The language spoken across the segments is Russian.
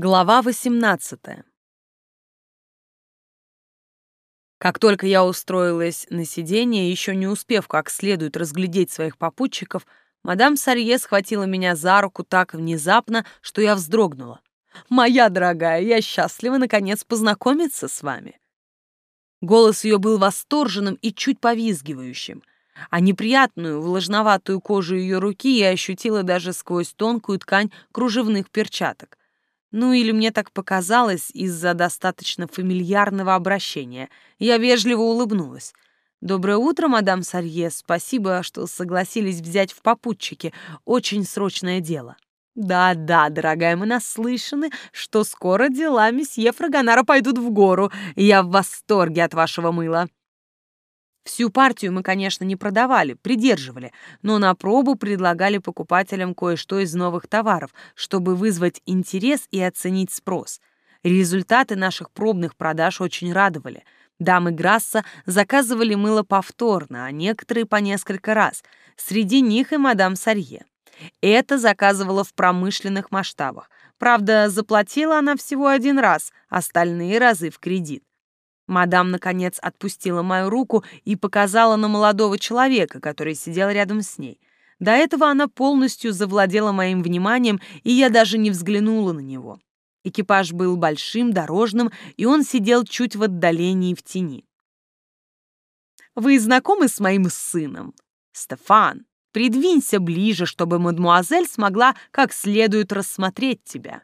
Глава 18 Как только я устроилась на сиденье, еще не успев как следует разглядеть своих попутчиков, мадам Сарье схватила меня за руку так внезапно, что я вздрогнула. «Моя дорогая, я счастлива наконец познакомиться с вами». Голос ее был восторженным и чуть повизгивающим, а неприятную влажноватую кожу ее руки я ощутила даже сквозь тонкую ткань кружевных перчаток. Ну или мне так показалось из-за достаточно фамильярного обращения. Я вежливо улыбнулась. «Доброе утро, мадам Сарье. Спасибо, что согласились взять в попутчики. Очень срочное дело». «Да-да, дорогая, мы наслышаны, что скоро дела месье Фрагонара пойдут в гору. Я в восторге от вашего мыла». Всю партию мы, конечно, не продавали, придерживали, но на пробу предлагали покупателям кое-что из новых товаров, чтобы вызвать интерес и оценить спрос. Результаты наших пробных продаж очень радовали. Дамы Грасса заказывали мыло повторно, а некоторые по несколько раз. Среди них и мадам Сарье. Это заказывала в промышленных масштабах. Правда, заплатила она всего один раз, остальные разы в кредит. Мадам, наконец, отпустила мою руку и показала на молодого человека, который сидел рядом с ней. До этого она полностью завладела моим вниманием, и я даже не взглянула на него. Экипаж был большим, дорожным, и он сидел чуть в отдалении в тени. «Вы знакомы с моим сыном? Стефан, придвинься ближе, чтобы мадмуазель смогла как следует рассмотреть тебя».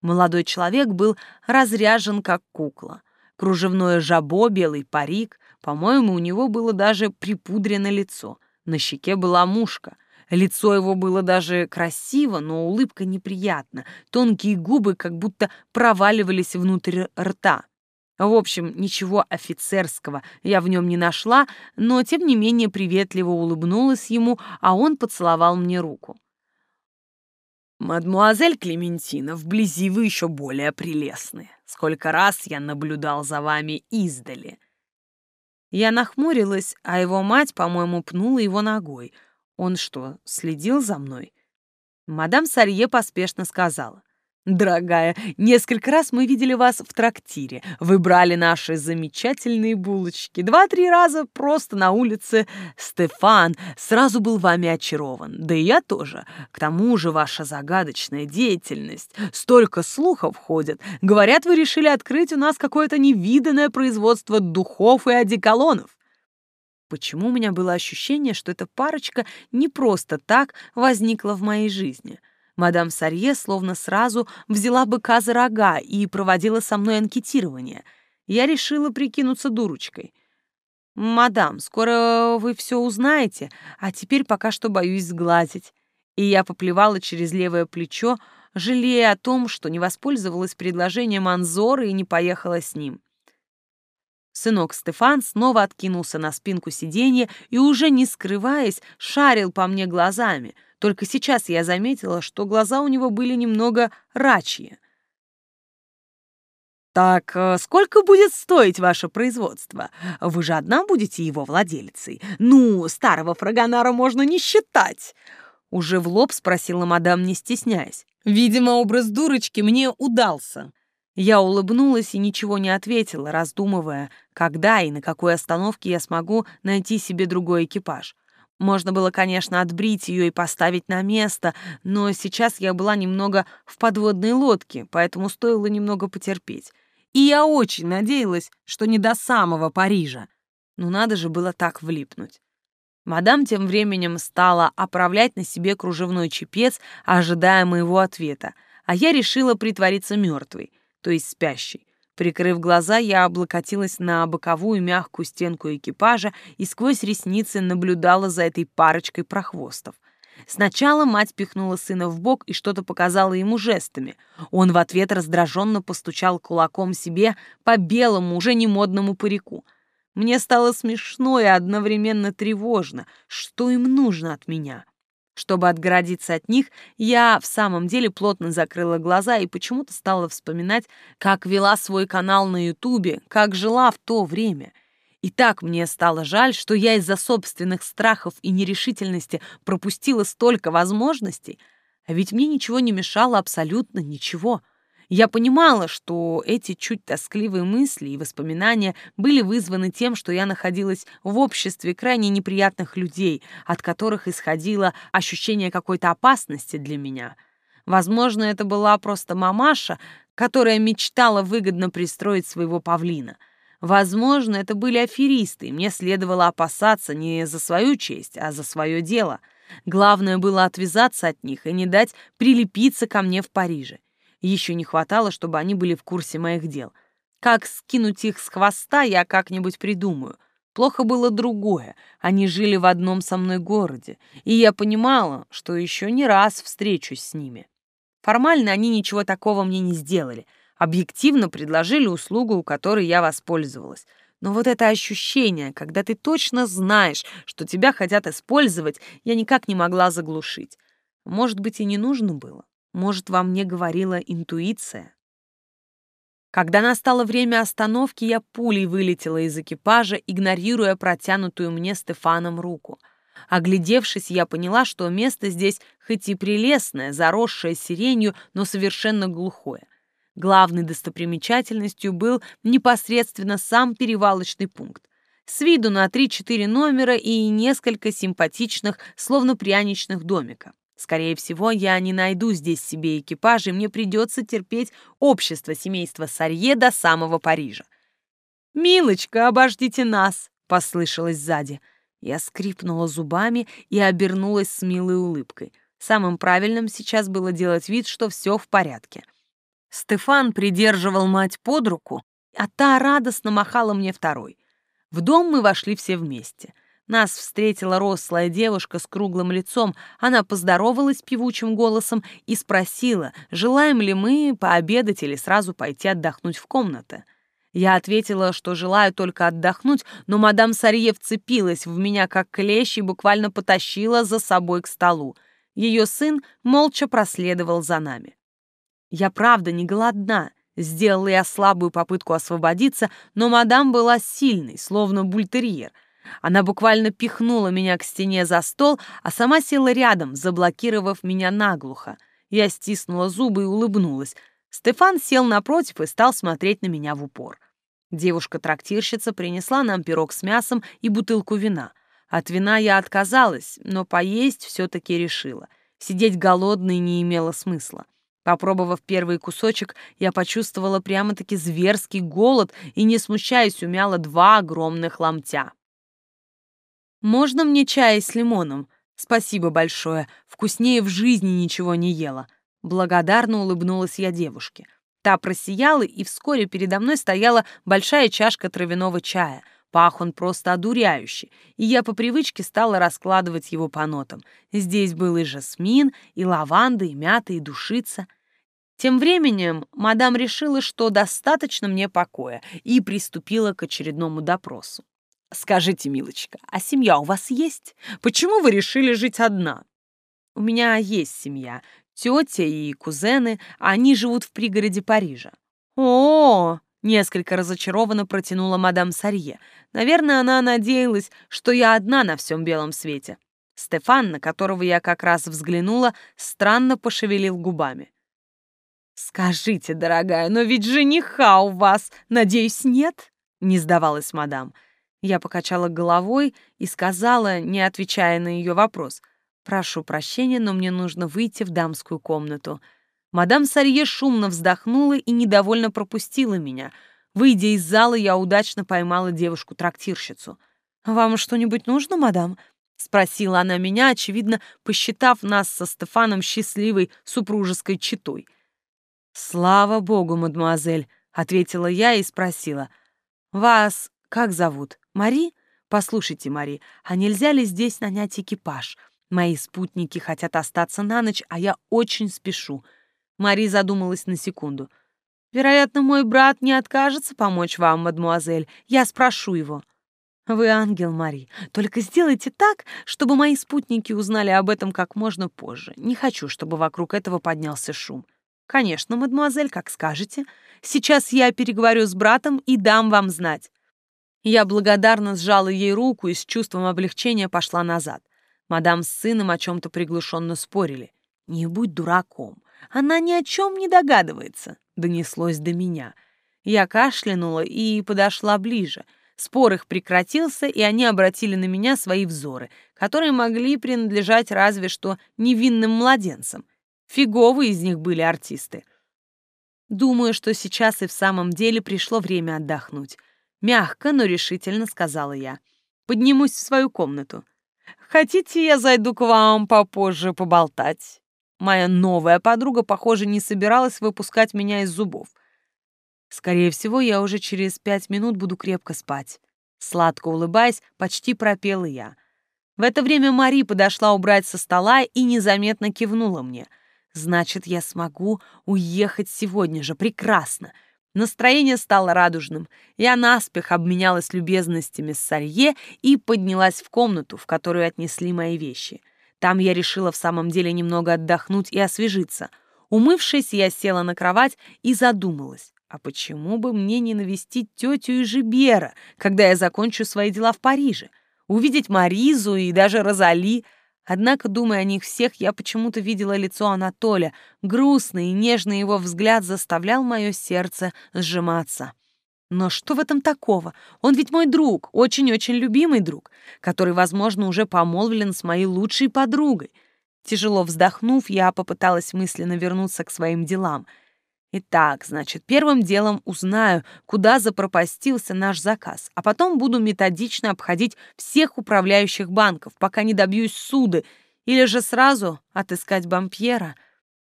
Молодой человек был разряжен, как кукла кружевное жабо, белый парик. По-моему, у него было даже припудрено лицо. На щеке была мушка. Лицо его было даже красиво, но улыбка неприятна. Тонкие губы как будто проваливались внутрь рта. В общем, ничего офицерского я в нем не нашла, но тем не менее приветливо улыбнулась ему, а он поцеловал мне руку. «Мадмуазель Клементина, вблизи вы еще более прелестны. Сколько раз я наблюдал за вами издали». Я нахмурилась, а его мать, по-моему, пнула его ногой. Он что, следил за мной? Мадам Сарье поспешно сказала. Дорогая, несколько раз мы видели вас в трактире. Вы брали наши замечательные булочки. Два-три раза просто на улице. Стефан сразу был вами очарован. Да и я тоже. К тому же ваша загадочная деятельность. Столько слухов ходят. Говорят, вы решили открыть у нас какое-то невиданное производство духов и одеколонов. Почему у меня было ощущение, что эта парочка не просто так возникла в моей жизни — Мадам Сарье словно сразу взяла быка за рога и проводила со мной анкетирование. Я решила прикинуться дурочкой. «Мадам, скоро вы все узнаете, а теперь пока что боюсь сглазить». И я поплевала через левое плечо, жалея о том, что не воспользовалась предложением Анзора и не поехала с ним. Сынок Стефан снова откинулся на спинку сиденья и, уже не скрываясь, шарил по мне глазами — только сейчас я заметила, что глаза у него были немного рачьи. «Так э, сколько будет стоить ваше производство? Вы же одна будете его владелицей. Ну, старого фрагонара можно не считать!» Уже в лоб спросила мадам, не стесняясь. Видимо, образ дурочки мне удался. Я улыбнулась и ничего не ответила, раздумывая, когда и на какой остановке я смогу найти себе другой экипаж. Можно было, конечно, отбрить ее и поставить на место, но сейчас я была немного в подводной лодке, поэтому стоило немного потерпеть. И я очень надеялась, что не до самого Парижа. Но надо же было так влипнуть. Мадам тем временем стала оправлять на себе кружевной чепец, ожидая моего ответа, а я решила притвориться мертвой, то есть спящей. Прикрыв глаза, я облокотилась на боковую мягкую стенку экипажа и сквозь ресницы наблюдала за этой парочкой прохвостов. Сначала мать пихнула сына в бок и что-то показала ему жестами. Он в ответ раздраженно постучал кулаком себе по белому, уже не модному парику. Мне стало смешно и одновременно тревожно. Что им нужно от меня? Чтобы отгородиться от них, я в самом деле плотно закрыла глаза и почему-то стала вспоминать, как вела свой канал на Ютубе, как жила в то время. И так мне стало жаль, что я из-за собственных страхов и нерешительности пропустила столько возможностей, а ведь мне ничего не мешало, абсолютно ничего. Я понимала, что эти чуть тоскливые мысли и воспоминания были вызваны тем, что я находилась в обществе крайне неприятных людей, от которых исходило ощущение какой-то опасности для меня. Возможно, это была просто мамаша, которая мечтала выгодно пристроить своего павлина. Возможно, это были аферисты, и мне следовало опасаться не за свою честь, а за свое дело. Главное было отвязаться от них и не дать прилепиться ко мне в Париже. Еще не хватало, чтобы они были в курсе моих дел. Как скинуть их с хвоста, я как-нибудь придумаю. Плохо было другое. Они жили в одном со мной городе, и я понимала, что еще не раз встречусь с ними. Формально они ничего такого мне не сделали. Объективно предложили услугу, у которой я воспользовалась. Но вот это ощущение, когда ты точно знаешь, что тебя хотят использовать, я никак не могла заглушить. Может быть, и не нужно было. Может, во мне говорила интуиция? Когда настало время остановки, я пулей вылетела из экипажа, игнорируя протянутую мне Стефаном руку. Оглядевшись, я поняла, что место здесь хоть и прелестное, заросшее сиренью, но совершенно глухое. Главной достопримечательностью был непосредственно сам перевалочный пункт. С виду на 3-4 номера и несколько симпатичных, словно пряничных домика. Скорее всего, я не найду здесь себе экипаж, и мне придется терпеть общество семейства Сарье до самого Парижа. «Милочка, обождите нас!» — послышалось сзади. Я скрипнула зубами и обернулась с милой улыбкой. Самым правильным сейчас было делать вид, что все в порядке. Стефан придерживал мать под руку, а та радостно махала мне второй. В дом мы вошли все вместе — нас встретила рослая девушка с круглым лицом. Она поздоровалась певучим голосом и спросила, желаем ли мы пообедать или сразу пойти отдохнуть в комнаты. Я ответила, что желаю только отдохнуть, но мадам Сарье вцепилась в меня как клещ и буквально потащила за собой к столу. Ее сын молча проследовал за нами. Я правда не голодна. Сделала я слабую попытку освободиться, но мадам была сильной, словно бультерьер — она буквально пихнула меня к стене за стол, а сама села рядом, заблокировав меня наглухо. Я стиснула зубы и улыбнулась. Стефан сел напротив и стал смотреть на меня в упор. Девушка-трактирщица принесла нам пирог с мясом и бутылку вина. От вина я отказалась, но поесть все-таки решила. Сидеть голодной не имело смысла. Попробовав первый кусочек, я почувствовала прямо-таки зверский голод и, не смущаясь, умяла два огромных ломтя. «Можно мне чай с лимоном? Спасибо большое. Вкуснее в жизни ничего не ела». Благодарно улыбнулась я девушке. Та просияла, и вскоре передо мной стояла большая чашка травяного чая. Пах он просто одуряющий, и я по привычке стала раскладывать его по нотам. Здесь был и жасмин, и лаванда, и мята, и душица. Тем временем мадам решила, что достаточно мне покоя, и приступила к очередному допросу. Скажите, милочка, а семья у вас есть? Почему вы решили жить одна? У меня есть семья, тетя и кузены, они живут в пригороде Парижа. -о несколько разочарованно протянула мадам Сарье. Наверное, она надеялась, что я одна на всем белом свете. Стефан, на которого я как раз взглянула, странно пошевелил губами. «Скажите, дорогая, но ведь жениха у вас, надеюсь, нет?» — не сдавалась мадам. Я покачала головой и сказала, не отвечая на ее вопрос, «Прошу прощения, но мне нужно выйти в дамскую комнату». Мадам Сарье шумно вздохнула и недовольно пропустила меня. Выйдя из зала, я удачно поймала девушку-трактирщицу. «Вам что-нибудь нужно, мадам?» — спросила она меня, очевидно, посчитав нас со Стефаном счастливой супружеской четой. «Слава богу, мадемуазель», — ответила я и спросила. «Вас как зовут?» «Мари? Послушайте, Мари, а нельзя ли здесь нанять экипаж? Мои спутники хотят остаться на ночь, а я очень спешу». Мари задумалась на секунду. «Вероятно, мой брат не откажется помочь вам, мадмуазель. Я спрошу его». «Вы ангел, Мари. Только сделайте так, чтобы мои спутники узнали об этом как можно позже. Не хочу, чтобы вокруг этого поднялся шум». «Конечно, мадмуазель, как скажете. Сейчас я переговорю с братом и дам вам знать». Я благодарно сжала ей руку и с чувством облегчения пошла назад. Мадам с сыном о чем-то приглушенно спорили. «Не будь дураком. Она ни о чем не догадывается», — донеслось до меня. Я кашлянула и подошла ближе. Спор их прекратился, и они обратили на меня свои взоры, которые могли принадлежать разве что невинным младенцам. Фиговые из них были артисты. Думаю, что сейчас и в самом деле пришло время отдохнуть. Мягко, но решительно сказала я. Поднимусь в свою комнату. Хотите, я зайду к вам попозже поболтать? Моя новая подруга, похоже, не собиралась выпускать меня из зубов. Скорее всего, я уже через пять минут буду крепко спать. Сладко улыбаясь, почти пропела я. В это время Мари подошла убрать со стола и незаметно кивнула мне. Значит, я смогу уехать сегодня же. Прекрасно. Настроение стало радужным. Я наспех обменялась любезностями с Сарье и поднялась в комнату, в которую отнесли мои вещи. Там я решила в самом деле немного отдохнуть и освежиться. Умывшись, я села на кровать и задумалась. А почему бы мне не навестить тетю и Жибера, когда я закончу свои дела в Париже? Увидеть Маризу и даже Розали — Однако, думая о них всех, я почему-то видела лицо Анатоля. Грустный и нежный его взгляд заставлял мое сердце сжиматься. Но что в этом такого? Он ведь мой друг, очень-очень любимый друг, который, возможно, уже помолвлен с моей лучшей подругой. Тяжело вздохнув, я попыталась мысленно вернуться к своим делам — Итак, значит, первым делом узнаю, куда запропастился наш заказ, а потом буду методично обходить всех управляющих банков, пока не добьюсь суды, или же сразу отыскать Бампьера.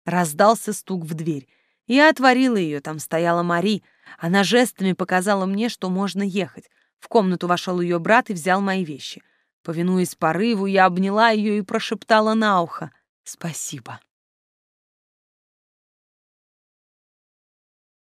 Раздался стук в дверь. Я отворила ее, там стояла Мари. Она жестами показала мне, что можно ехать. В комнату вошел ее брат и взял мои вещи. Повинуясь порыву, я обняла ее и прошептала на ухо «Спасибо».